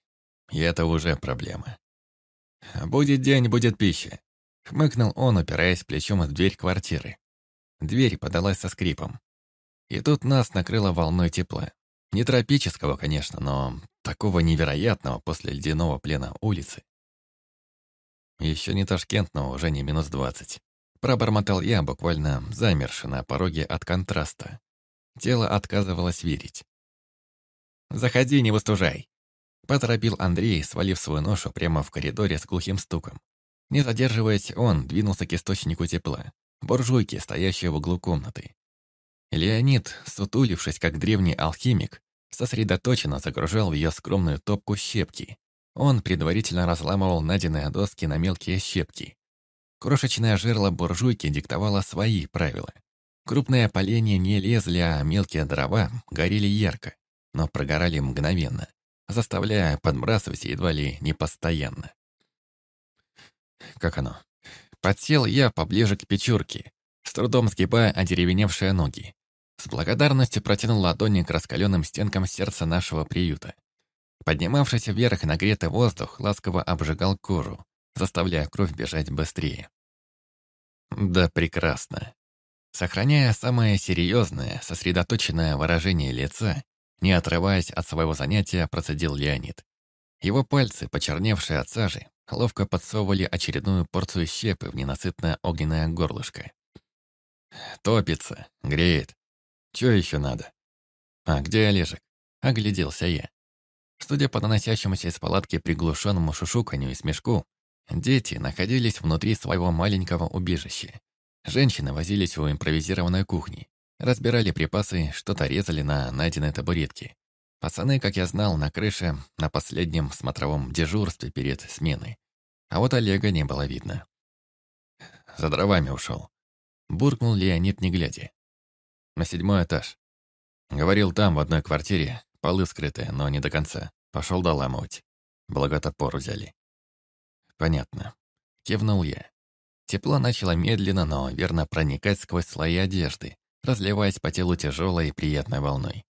И это уже проблема. «Будет день, будет пища», — хмыкнул он, упираясь плечом в дверь квартиры. Дверь подалась со скрипом. И тут нас накрыло волной тепла. Не тропического, конечно, но такого невероятного после ледяного плена улицы. Еще не Ташкент, но уже не минус двадцать. Пробормотал я, буквально замерши на пороге от контраста. Тело отказывалось верить. «Заходи, не выстужай!» Поторопил Андрей, свалив свою ношу прямо в коридоре с глухим стуком. Не задерживаясь, он двинулся к источнику тепла, буржуйке, стоящей в углу комнаты. Леонид, сутулившись как древний алхимик, сосредоточенно загружал в ее скромную топку щепки. Он предварительно разламывал найденные доски на мелкие щепки. Крошечное жерло буржуйки диктовало свои правила. Крупные поленья не лезли, а мелкие дрова горели ярко, но прогорали мгновенно, заставляя подбрасывать едва ли не постоянно. Как оно? Подсел я поближе к печурке, с трудом сгибая одеревеневшие ноги. С благодарностью протянул ладони к раскаленным стенкам сердца нашего приюта. Поднимавшийся вверх нагретый воздух ласково обжигал кожу, заставляя кровь бежать быстрее. Да прекрасно. Сохраняя самое серьезное, сосредоточенное выражение лица, не отрываясь от своего занятия, процедил Леонид. Его пальцы, почерневшие от сажи, ловко подсовывали очередную порцию щепы в ненасытное огненное горлышко. «Топится, греет. Чё еще надо?» «А где Олежек?» — огляделся я. Судя по наносящемуся из палатки приглушенному шушуканью и смешку, дети находились внутри своего маленького убежища. Женщины возились у импровизированной кухни, разбирали припасы, что-то резали на найденной табуретке. Пацаны, как я знал, на крыше, на последнем смотровом дежурстве перед сменой. А вот Олега не было видно. За дровами ушел. Буркнул Леонид, не глядя. На седьмой этаж. Говорил, там, в одной квартире, полы скрытые, но не до конца. Пошел доламывать. Благо топор взяли. Понятно. Кивнул я. Тепло начало медленно, но верно проникать сквозь слои одежды, разливаясь по телу тяжелой и приятной волной.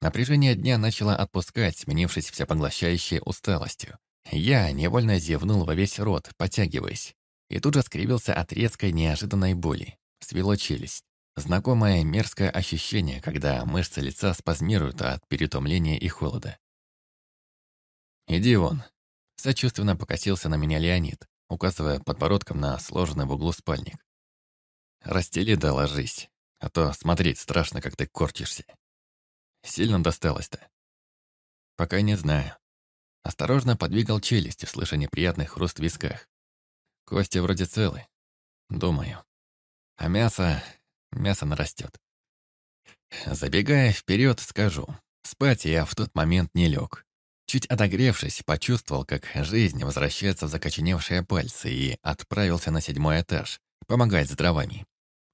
Напряжение дня начало отпускать, сменившись всепоглощающей усталостью. Я невольно зевнул во весь рот, потягиваясь, и тут же скривился от резкой неожиданной боли. Свело челюсть. Знакомое мерзкое ощущение, когда мышцы лица спазмируют от переутомления и холода. «Иди вон», — сочувственно покосился на меня Леонид, указывая подбородком на сложенный в углу спальник. «Растели да ложись, а то смотреть страшно, как ты корчишься». Сильно досталось-то? Пока не знаю. Осторожно подвигал челюстью, слыша неприятный хруст в висках. Кости вроде целы. Думаю. А мясо... мясо нарастет. Забегая вперед, скажу. Спать я в тот момент не лег. Чуть отогревшись, почувствовал, как жизнь возвращается в закоченевшие пальцы и отправился на седьмой этаж, помогать с дровами.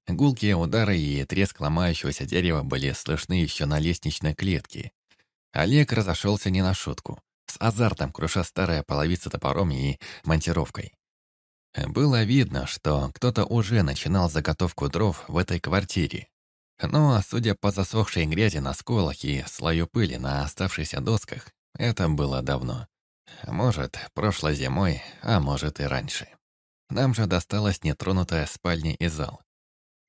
Гулкие удары и треск ломающегося дерева были слышны еще на лестничной клетке. Олег разошелся не на шутку, с азартом круша старая половица топором и монтировкой. Было видно, что кто-то уже начинал заготовку дров в этой квартире. Но, судя по засохшей грязи на сколах и слою пыли на оставшихся досках, это было давно. Может, прошлой зимой, а может и раньше. Нам же досталась нетронутая спальня и зал.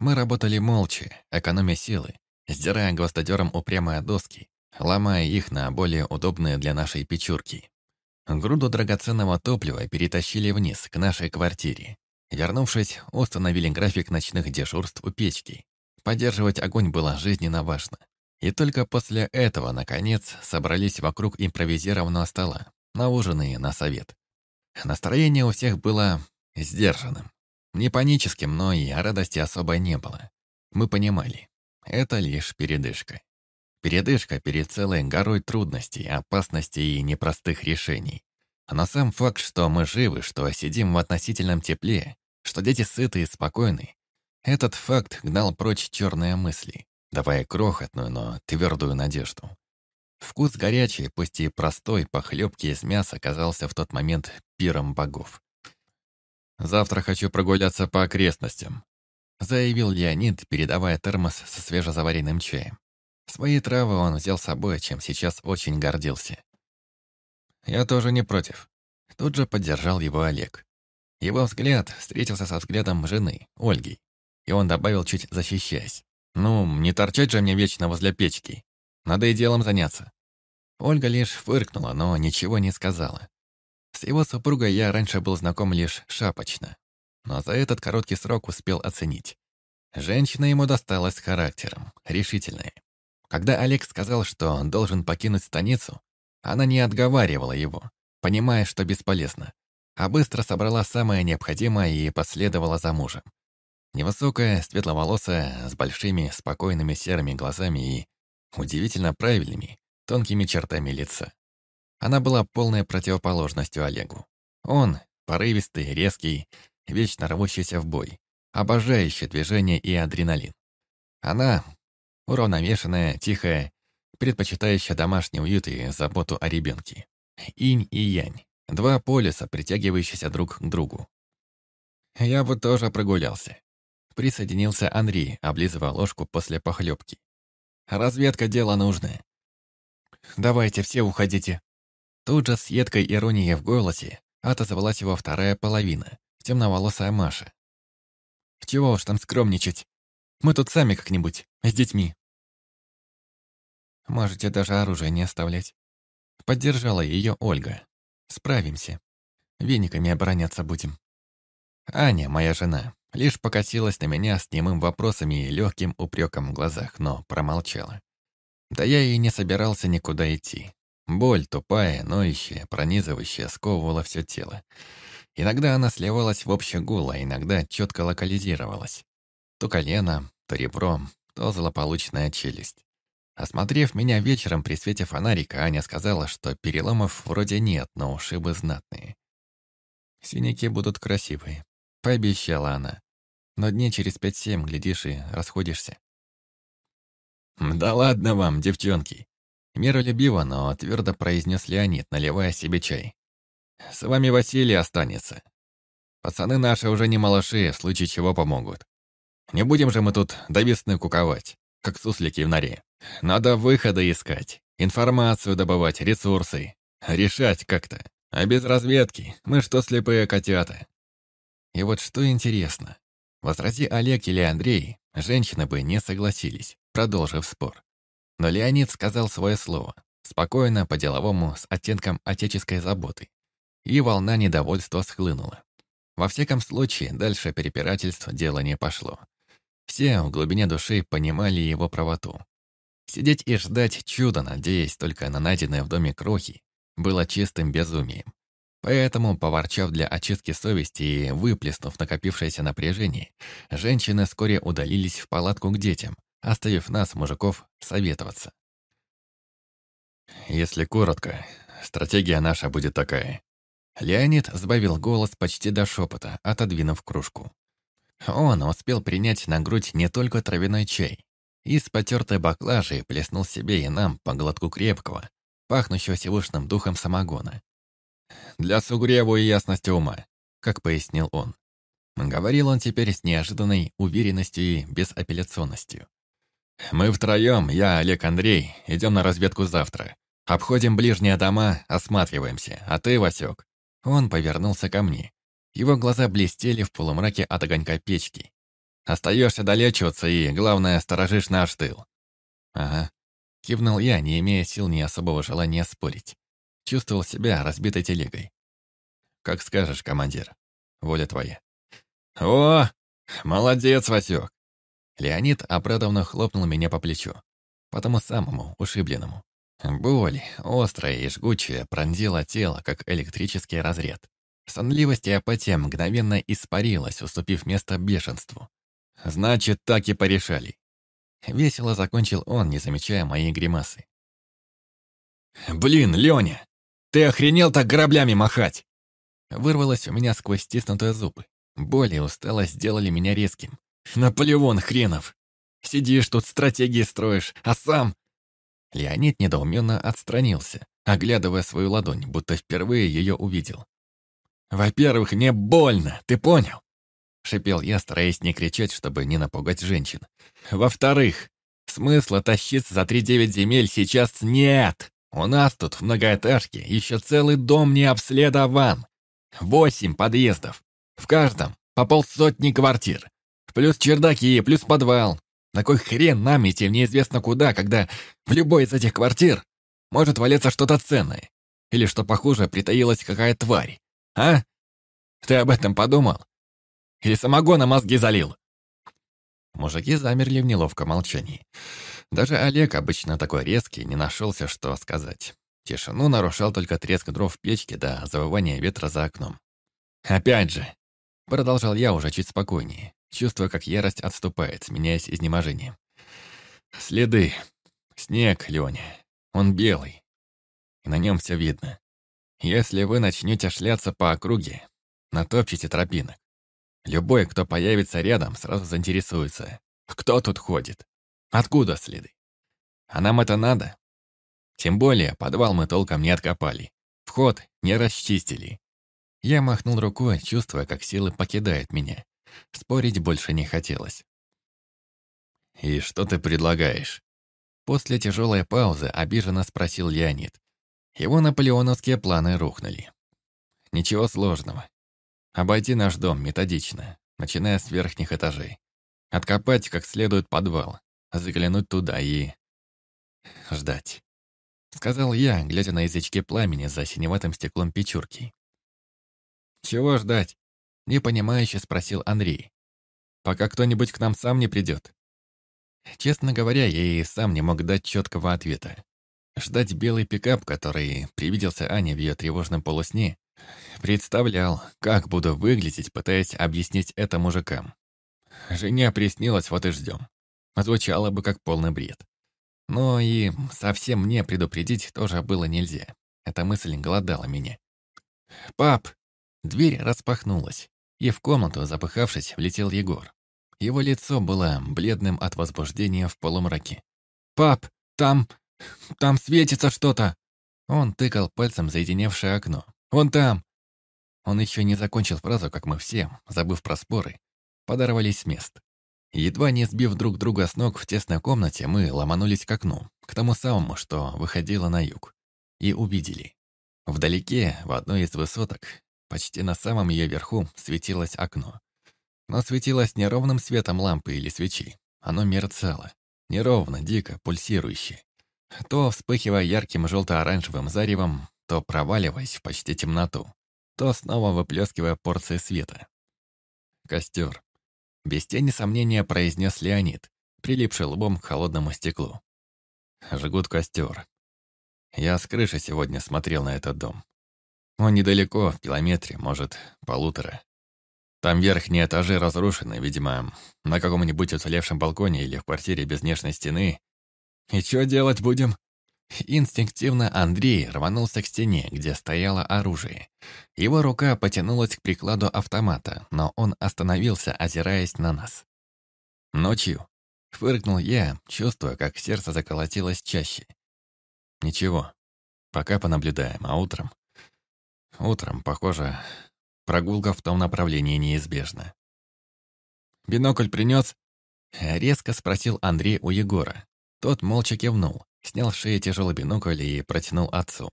Мы работали молча, экономя силы, сдирая гвоздодером упрямые доски, ломая их на более удобные для нашей печурки. Груду драгоценного топлива перетащили вниз, к нашей квартире. Вернувшись, установили график ночных дежурств у печки. Поддерживать огонь было жизненно важно. И только после этого, наконец, собрались вокруг импровизированного стола, на ужины и на совет. Настроение у всех было сдержанным. Не паническим, но и радости особой не было. Мы понимали, это лишь передышка. Передышка перед целой горой трудностей, опасностей и непростых решений. Но сам факт, что мы живы, что сидим в относительном тепле, что дети сыты и спокойны, этот факт гнал прочь черные мысли, давая крохотную, но твердую надежду. Вкус горячий, пусть и простой, похлебки из мяса казался в тот момент пиром богов. «Завтра хочу прогуляться по окрестностям», заявил Леонид, передавая термос со свежезаваренным чаем. Свои травы он взял с собой, чем сейчас очень гордился. «Я тоже не против». Тут же поддержал его Олег. Его взгляд встретился со взглядом жены, Ольги, и он добавил, чуть защищаясь. «Ну, не торчать же мне вечно возле печки. Надо и делом заняться». Ольга лишь фыркнула, но ничего не сказала. С его супругой я раньше был знаком лишь шапочно, но за этот короткий срок успел оценить. Женщина ему досталась характером, решительная. Когда Олег сказал, что он должен покинуть станицу, она не отговаривала его, понимая, что бесполезно, а быстро собрала самое необходимое и последовала за мужем. Невысокая, светловолосая, с большими, спокойными серыми глазами и удивительно правильными, тонкими чертами лица. Она была полной противоположностью Олегу. Он, порывистый, резкий, вечно рвущийся в бой, обожающий движение и адреналин. Она уравновешенная, тихая, предпочитающая домашний уют и заботу о ребенке. Инь и янь. Два полюса, притягивающиеся друг к другу. Я бы тоже прогулялся. Присоединился Андрей, облизывая ложку после похлебки. Разведка — дело нужное. «Давайте, все уходите». Тут же с едкой иронией в голосе отозвалась его вторая половина, темноволосая Маша. «Чего уж там скромничать? Мы тут сами как-нибудь, с детьми». «Можете даже оружие не оставлять». Поддержала ее Ольга. «Справимся. Вениками обороняться будем». Аня, моя жена, лишь покосилась на меня с немым вопросами и легким упреком в глазах, но промолчала. Да я и не собирался никуда идти. Боль тупая, ноющая, пронизывающая, сковывала все тело. Иногда она сливалась в общий гул, а иногда четко локализировалась. То колено, то ребро, то злополучная челюсть. Осмотрев меня вечером при свете фонарика, Аня сказала, что переломов вроде нет, но ушибы знатные. «Синяки будут красивые», — пообещала она. «Но дней через пять-семь, глядишь, и расходишься». «Да ладно вам, девчонки!» Миролюбиво, но твердо произнес Леонид, наливая себе чай. «С вами Василий останется. Пацаны наши уже не малыши, в случае чего помогут. Не будем же мы тут до куковать, как суслики в норе. Надо выходы искать, информацию добывать, ресурсы. Решать как-то. А без разведки мы что слепые котята. И вот что интересно. Возрази Олег или Андрей, женщины бы не согласились продолжив спор. Но Леонид сказал свое слово, спокойно, по-деловому, с оттенком отеческой заботы. И волна недовольства схлынула. Во всяком случае, дальше перепирательств дело не пошло. Все в глубине души понимали его правоту. Сидеть и ждать чуда, надеясь только на найденные в доме крохи, было чистым безумием. Поэтому, поворчав для очистки совести и выплеснув накопившееся напряжение, женщины вскоре удалились в палатку к детям, оставив нас, мужиков, советоваться. Если коротко, стратегия наша будет такая. Леонид сбавил голос почти до шепота, отодвинув кружку. Он успел принять на грудь не только травяной чай. Из потертой баклажи плеснул себе и нам по глотку крепкого, пахнущего сивушным духом самогона. Для сугреву и ясности ума, как пояснил он. Говорил он теперь с неожиданной уверенностью и безапелляционностью. Мы втроем, я, Олег, Андрей, идем на разведку завтра. Обходим ближние дома, осматриваемся. А ты, Васек?» Он повернулся ко мне. Его глаза блестели в полумраке от огонька печки. «Остаешься долечиваться и, главное, сторожишь наш тыл». «Ага», — кивнул я, не имея сил ни особого желания спорить. Чувствовал себя разбитой телегой. «Как скажешь, командир. Воля твоя». «О, молодец, Васек. Леонид обрадованно хлопнул меня по плечу. По тому самому, ушибленному. Боль, острая и жгучая, пронзила тело, как электрический разряд. Сонливость и апатия мгновенно испарилась, уступив место бешенству. «Значит, так и порешали». Весело закончил он, не замечая моей гримасы. «Блин, Леня, ты охренел так граблями махать?» Вырвалось у меня сквозь стиснутые зубы. Боль и усталость сделали меня резким. Наполеон хренов! Сидишь тут, стратегии строишь, а сам...» Леонид недоуменно отстранился, оглядывая свою ладонь, будто впервые ее увидел. «Во-первых, мне больно, ты понял?» Шипел я, стараясь не кричать, чтобы не напугать женщин. «Во-вторых, смысла тащиться за три-девять земель сейчас нет. У нас тут в многоэтажке еще целый дом не обследован. Восемь подъездов. В каждом по полсотни квартир. Плюс чердаки, плюс подвал. На кой хрен нам идти в неизвестно куда, когда в любой из этих квартир может валяться что-то ценное? Или, что похуже, притаилась какая тварь? А? Ты об этом подумал? Или самогона мозги залил?» Мужики замерли в неловком молчании. Даже Олег, обычно такой резкий, не нашелся, что сказать. Тишину нарушал только треск дров в печке да завывание ветра за окном. «Опять же!» — продолжал я уже чуть спокойнее чувствуя, как ярость отступает, сменяясь изнеможением. Следы. Снег, Леня. Он белый. И на нем все видно. Если вы начнете шляться по округе, натопчете тропинок. Любой, кто появится рядом, сразу заинтересуется. Кто тут ходит? Откуда следы? А нам это надо? Тем более, подвал мы толком не откопали. Вход не расчистили. Я махнул рукой, чувствуя, как силы покидают меня. Спорить больше не хотелось. «И что ты предлагаешь?» После тяжелой паузы обиженно спросил Леонид. Его наполеоновские планы рухнули. «Ничего сложного. Обойти наш дом методично, начиная с верхних этажей. Откопать как следует подвал, заглянуть туда и... ждать. Сказал я, глядя на язычки пламени за синеватым стеклом печурки. «Чего ждать?» — непонимающе спросил Андрей. «Пока кто-нибудь к нам сам не придет». Честно говоря, я и сам не мог дать четкого ответа. Ждать белый пикап, который привиделся Ане в ее тревожном полусне, представлял, как буду выглядеть, пытаясь объяснить это мужикам. Жене приснилось, вот и ждем. Звучало бы как полный бред. Но и совсем мне предупредить тоже было нельзя. Эта мысль голодала меня. «Пап!» Дверь распахнулась, и в комнату, запыхавшись, влетел Егор. Его лицо было бледным от возбуждения в полумраке. «Пап, там... там светится что-то!» Он тыкал пальцем заединевшее окно. «Вон там!» Он еще не закончил фразу, как мы все, забыв про споры, подорвались с мест. Едва не сбив друг друга с ног в тесной комнате, мы ломанулись к окну, к тому самому, что выходило на юг, и увидели. Вдалеке, в одной из высоток, почти на самом ее верху, светилось окно. Но светилось не ровным светом лампы или свечи. Оно мерцало, неровно, дико, пульсирующе. То вспыхивая ярким желто-оранжевым заревом, то проваливаясь в почти темноту, то снова выплескивая порции света. Костер. Без тени сомнения произнес Леонид, прилипший лбом к холодному стеклу. Жгут костер. Я с крыши сегодня смотрел на этот дом. Он недалеко, в километре, может, полутора. Там верхние этажи разрушены, видимо, на каком-нибудь уцелевшем балконе или в квартире без внешней стены. И что делать будем? Инстинктивно Андрей рванулся к стене, где стояло оружие. Его рука потянулась к прикладу автомата, но он остановился, озираясь на нас. «Ночью?» — фыркнул я, чувствуя, как сердце заколотилось чаще. «Ничего, пока понаблюдаем, а утром?» «Утром, похоже, прогулка в том направлении неизбежна». «Бинокль принес?» — резко спросил Андрей у Егора. Тот молча кивнул, снял с шеи тяжелый бинокль и протянул отцу.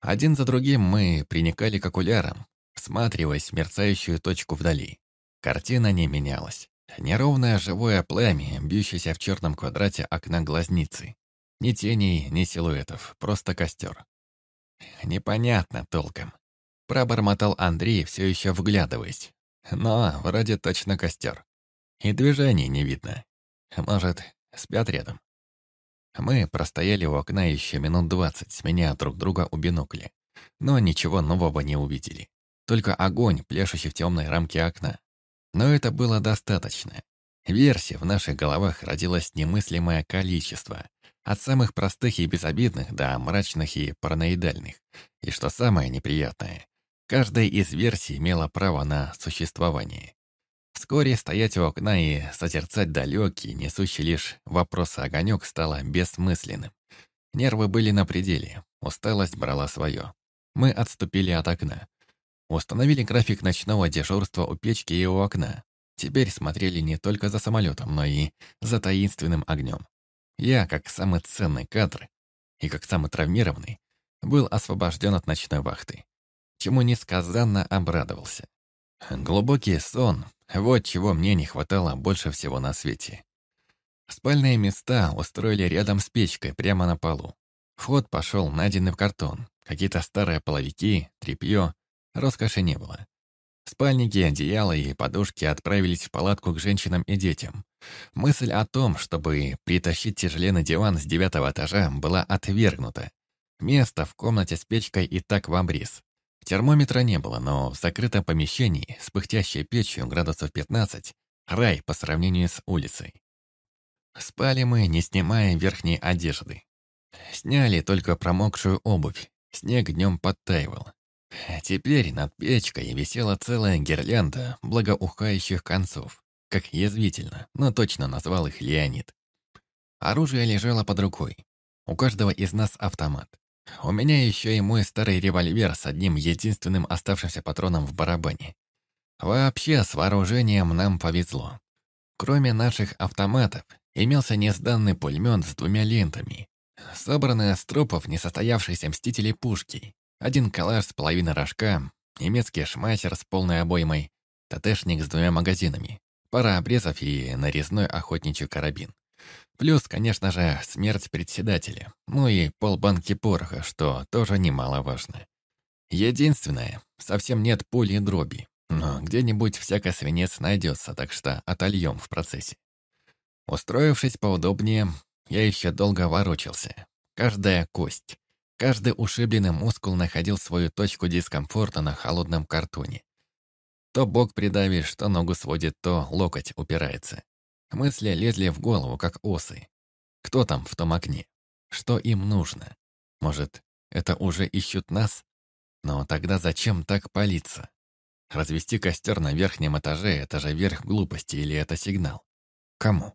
Один за другим мы приникали к окулярам, всматриваясь в мерцающую точку вдали. Картина не менялась. Неровное живое пламя, бьющееся в черном квадрате окна глазницы. Ни теней, ни силуэтов, просто костер. Непонятно толком. Пробормотал Андрей, все еще вглядываясь. Но вроде точно костер. И движений не видно. Может, спят рядом. Мы простояли у окна еще минут двадцать, сменяя друг друга у бинокля. Но ничего нового не увидели. Только огонь, пляшущий в темной рамке окна. Но это было достаточно. Версий в наших головах родилось немыслимое количество. От самых простых и безобидных до мрачных и параноидальных. И что самое неприятное, каждая из версий имела право на существование. Вскоре стоять у окна и созерцать далекий, несущий лишь вопросы огонек стало бессмысленным. Нервы были на пределе, усталость брала свое. Мы отступили от окна. Установили график ночного дежурства у печки и у окна. Теперь смотрели не только за самолетом, но и за таинственным огнем. Я, как самый ценный кадр и как самый травмированный, был освобожден от ночной вахты, чему несказанно обрадовался. Глубокий сон — вот чего мне не хватало больше всего на свете. Спальные места устроили рядом с печкой, прямо на полу. Вход пошел найденный в картон. Какие-то старые половики, тряпье. Роскоши не было. Спальники, одеяла и подушки отправились в палатку к женщинам и детям. Мысль о том, чтобы притащить тяжеленный диван с девятого этажа, была отвергнута. Место в комнате с печкой и так в обрез. Термометра не было, но в закрытом помещении с пыхтящей печью градусов 15 рай по сравнению с улицей. Спали мы, не снимая верхней одежды. Сняли только промокшую обувь. Снег днем подтаивал. Теперь над печкой висела целая гирлянда благоухающих концов, как язвительно, но точно назвал их Леонид. Оружие лежало под рукой. У каждого из нас автомат. У меня еще и мой старый револьвер с одним единственным оставшимся патроном в барабане. Вообще, с вооружением нам повезло. Кроме наших автоматов, имелся несданный пулемет с двумя лентами. Собранные с трупов несостоявшихся мстителей пушки. Один калаш с половиной рожка, немецкий шмайсер с полной обоймой, ТТшник с двумя магазинами, пара обрезов и нарезной охотничий карабин. Плюс, конечно же, смерть председателя, ну и полбанки пороха, что тоже немаловажно. Единственное, совсем нет пули и дроби, но где-нибудь всяко свинец найдется, так что отольем в процессе. Устроившись поудобнее, я еще долго ворочался. Каждая кость, каждый ушибленный мускул находил свою точку дискомфорта на холодном картоне. То бок придавишь, то ногу сводит, то локоть упирается. Мысли лезли в голову, как осы. Кто там в том окне? Что им нужно? Может, это уже ищут нас? Но тогда зачем так палиться? Развести костер на верхнем этаже — это же верх глупости или это сигнал? Кому?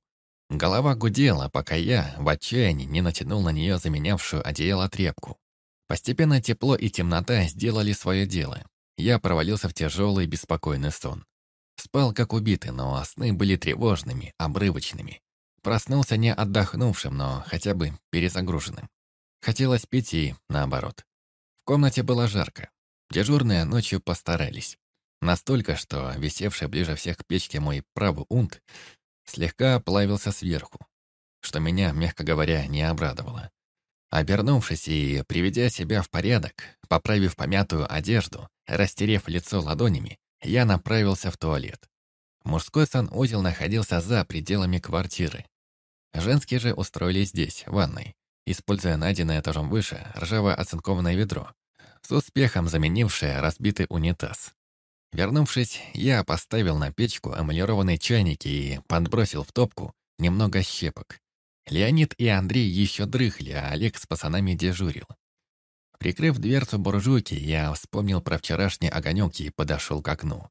Голова гудела, пока я, в отчаянии, не натянул на нее заменявшую одеяло тряпку. Постепенно тепло и темнота сделали свое дело. Я провалился в тяжелый, беспокойный сон. Спал как убитый, но сны были тревожными, обрывочными. Проснулся не отдохнувшим, но хотя бы перезагруженным. Хотелось пить и наоборот. В комнате было жарко. Дежурные ночью постарались. Настолько, что висевший ближе всех к печке мой правый унт слегка плавился сверху, что меня, мягко говоря, не обрадовало. Обернувшись и приведя себя в порядок, поправив помятую одежду, растерев лицо ладонями, я направился в туалет. Мужской санузел находился за пределами квартиры. Женские же устроились здесь, в ванной, используя найденное этажом выше ржавое оцинкованное ведро, с успехом заменившее разбитый унитаз. Вернувшись, я поставил на печку эмалированные чайники и подбросил в топку немного щепок. Леонид и Андрей еще дрыхли, а Олег с пацанами дежурил. Прикрыв дверцу буржуйки, я вспомнил про вчерашний огонек и подошел к окну.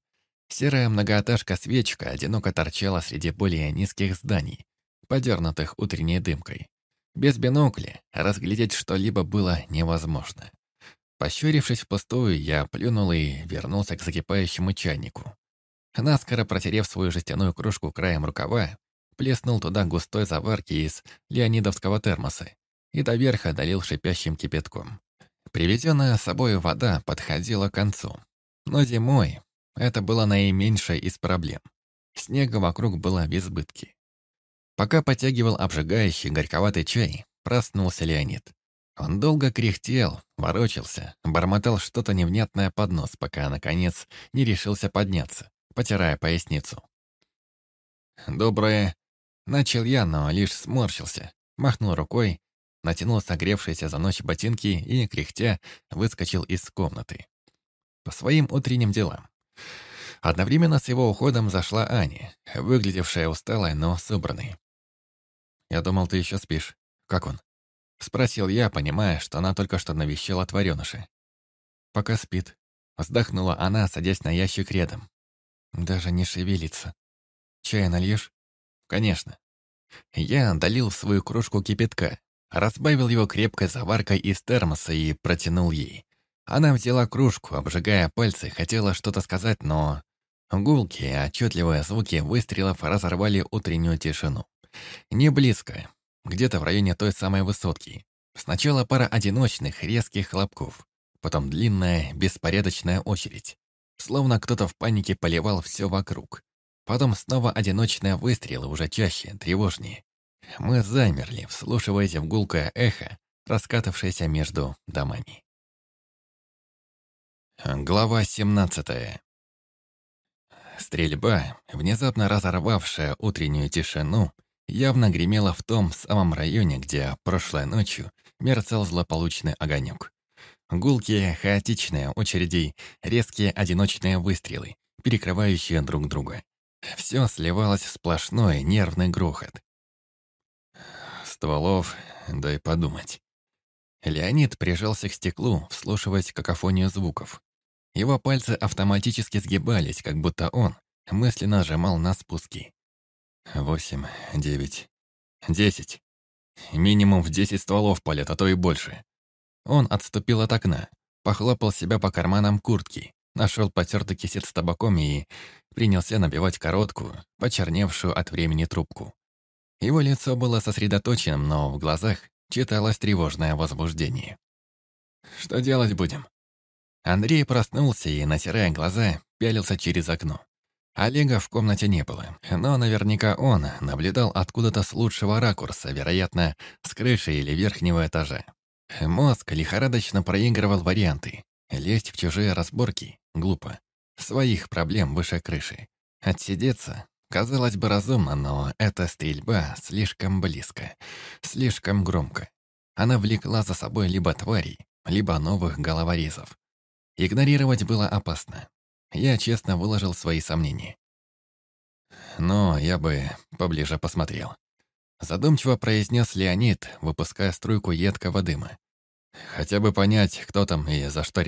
Серая многоэтажка-свечка одиноко торчала среди более низких зданий, подернутых утренней дымкой. Без бинокля разглядеть что-либо было невозможно. Пощурившись впустую, я плюнул и вернулся к закипающему чайнику. Наскоро протерев свою жестяную кружку краем рукава, плеснул туда густой заварки из леонидовского термоса и до верха долил шипящим кипятком. Привезенная с собой вода подходила к концу. Но зимой это было наименьшее из проблем. Снега вокруг было в избытке. Пока потягивал обжигающий горьковатый чай, проснулся Леонид. Он долго кряхтел, ворочался, бормотал что-то невнятное под нос, пока, наконец, не решился подняться, потирая поясницу. «Доброе...» Начал я, но лишь сморщился, махнул рукой натянул согревшиеся за ночь ботинки и, кряхтя, выскочил из комнаты. По своим утренним делам. Одновременно с его уходом зашла Аня, выглядевшая усталой, но собранной. «Я думал, ты еще спишь. Как он?» Спросил я, понимая, что она только что навещала тварёныша. «Пока спит». Вздохнула она, садясь на ящик рядом. «Даже не шевелится. Чай нальешь?» «Конечно». Я долил в свою кружку кипятка, Разбавил его крепкой заваркой из термоса и протянул ей. Она взяла кружку, обжигая пальцы, хотела что-то сказать, но... Гулкие, отчетливые звуки выстрелов разорвали утреннюю тишину. Не близко, где-то в районе той самой высотки. Сначала пара одиночных, резких хлопков, потом длинная, беспорядочная очередь. Словно кто-то в панике поливал все вокруг. Потом снова одиночные выстрелы, уже чаще, тревожнее. Мы замерли, вслушиваясь в гулкое эхо, раскатавшееся между домами. Глава 17 Стрельба, внезапно разорвавшая утреннюю тишину, явно гремела в том самом районе, где прошлой ночью мерцал злополучный огонек. Гулкие, хаотичные очереди, резкие одиночные выстрелы, перекрывающие друг друга. Все сливалось в сплошной нервный грохот, стволов, дай подумать. Леонид прижался к стеклу, вслушиваясь какофонию звуков. Его пальцы автоматически сгибались, как будто он мысленно сжимал на спуски. Восемь, девять, десять. Минимум в десять стволов палят, а то и больше. Он отступил от окна, похлопал себя по карманам куртки, нашел потертый кисет с табаком и принялся набивать короткую, почерневшую от времени трубку. Его лицо было сосредоточенным, но в глазах читалось тревожное возбуждение. «Что делать будем?» Андрей проснулся и, натирая глаза, пялился через окно. Олега в комнате не было, но наверняка он наблюдал откуда-то с лучшего ракурса, вероятно, с крыши или верхнего этажа. Мозг лихорадочно проигрывал варианты. Лезть в чужие разборки — глупо. Своих проблем выше крыши. Отсидеться Казалось бы, разумно, но эта стрельба слишком близко, слишком громко. Она влекла за собой либо тварей, либо новых головорезов. Игнорировать было опасно. Я честно выложил свои сомнения. Но я бы поближе посмотрел. Задумчиво произнес Леонид, выпуская струйку едкого дыма. Хотя бы понять, кто там и за что